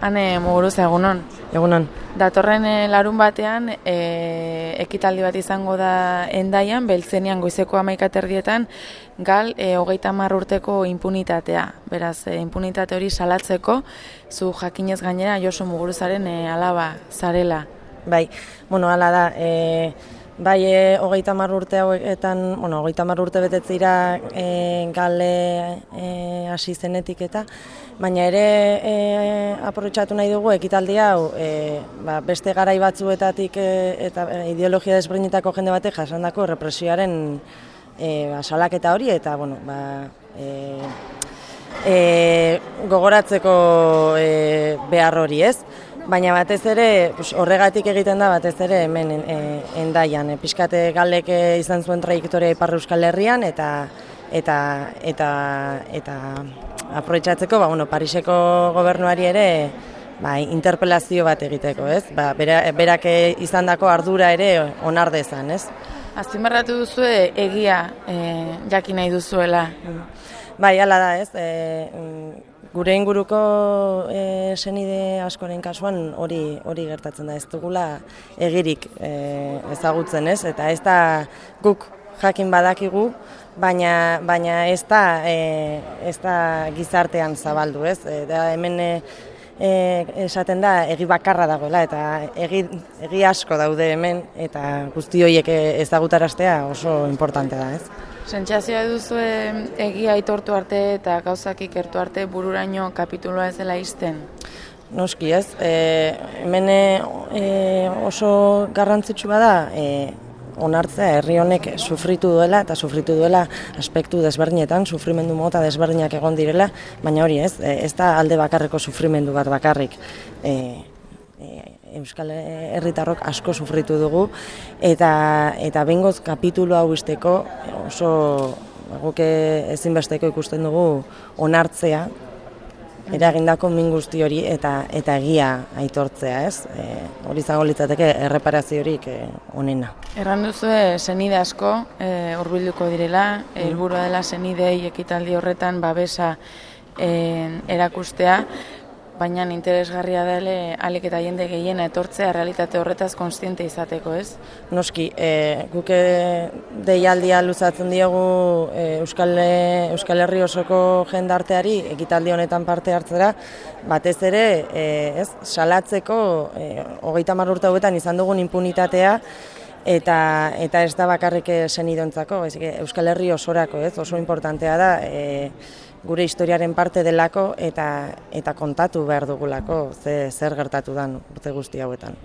Hane muguruz egunon. Egunon. Datorren eh, larun batean e, ekitaldi bat izango da endaian, beltzenian goizeko amaikaterdietan, gal e, hogeita mar urteko impunitatea. Beraz, e, impunitate hori salatzeko, zu jakinez gainera Josu Muguruzaren e, alaba zarela. Bai, bueno, ala da, e, bai e, hogeita mar urte hauetan, bueno, hogeita mar urte betetzira e, gale e, hasi zenetik eta, baina ere e, aprobetsatu nahi dugu ekitaldi hau e, ba, beste garai batzuetatik e, eta ideologia desberdinetako jende batek jasandako represioaren e, ba, salaketa hori eta bueno, ba, e, e, gogoratzeko e, behar hori ez. Baina batez ere horregatik egiten da batez ere hemen e, endaian. E, Piskate galek izan zuen trajektoria Ipar Euskal Herrian eta eta eta eta aprobetxatzeko, ba, bueno, Pariseko gobernuari ere ba, interpelazio bat egiteko, ez? Ba, bera, berak izandako ardura ere onar dezan, ez? Azpimarratu duzu egia e, jakin nahi duzuela. Bai, hala da, ez? E, gure inguruko e, senide askoren kasuan hori hori gertatzen da. Ez dugula egirik e, ezagutzen, ez? Eta ez da guk jakin badakigu, baina, baina ez, da, e, ez da gizartean zabaldu, ez? E, da hemen e, e, esaten da egi bakarra dagoela eta egi, egi asko daude hemen eta guzti horiek ezagutaraztea oso importante da, ez? Sentsazioa duzu egia aitortu arte eta gauzak ikertu arte bururaino kapituloa ez dela izten? Noski ez, e, hemen e, oso garrantzitsua da e, onartzea herri honek sufritu duela eta sufritu duela aspektu desberdinetan, sufrimendu mota desberdinak egon direla, baina hori ez, e, ez da alde bakarreko sufrimendu bat bakarrik. E, e, Euskal Herritarrok asko sufritu dugu eta eta bengoz kapitulu hau isteko oso guke ezinbesteko ikusten dugu onartzea eragindako min guzti hori eta eta egia aitortzea, ez? E, hori izango litzateke erreparaziorik e, onena. Erran duzu senide asko e, direla, helburua dela senidei ekitaldi horretan babesa e, erakustea baina interesgarria dele alik eta jende gehiena etortzea realitate horretaz konstiente izateko, ez? Noski, e, guke deialdia luzatzen diogu e, Euskal, Euskal Herri osoko jendarteari ekitaldi honetan parte hartzera, batez ere, e, ez, salatzeko e, hogeita marrurta hauetan izan dugun impunitatea, eta eta ez da bakarrik senidontzako, Euskal Herri osorako, ez, oso importantea da, e, gure historiaren parte delako eta eta kontatu behar dugulako ze zer gertatu dan urte guzti hauetan.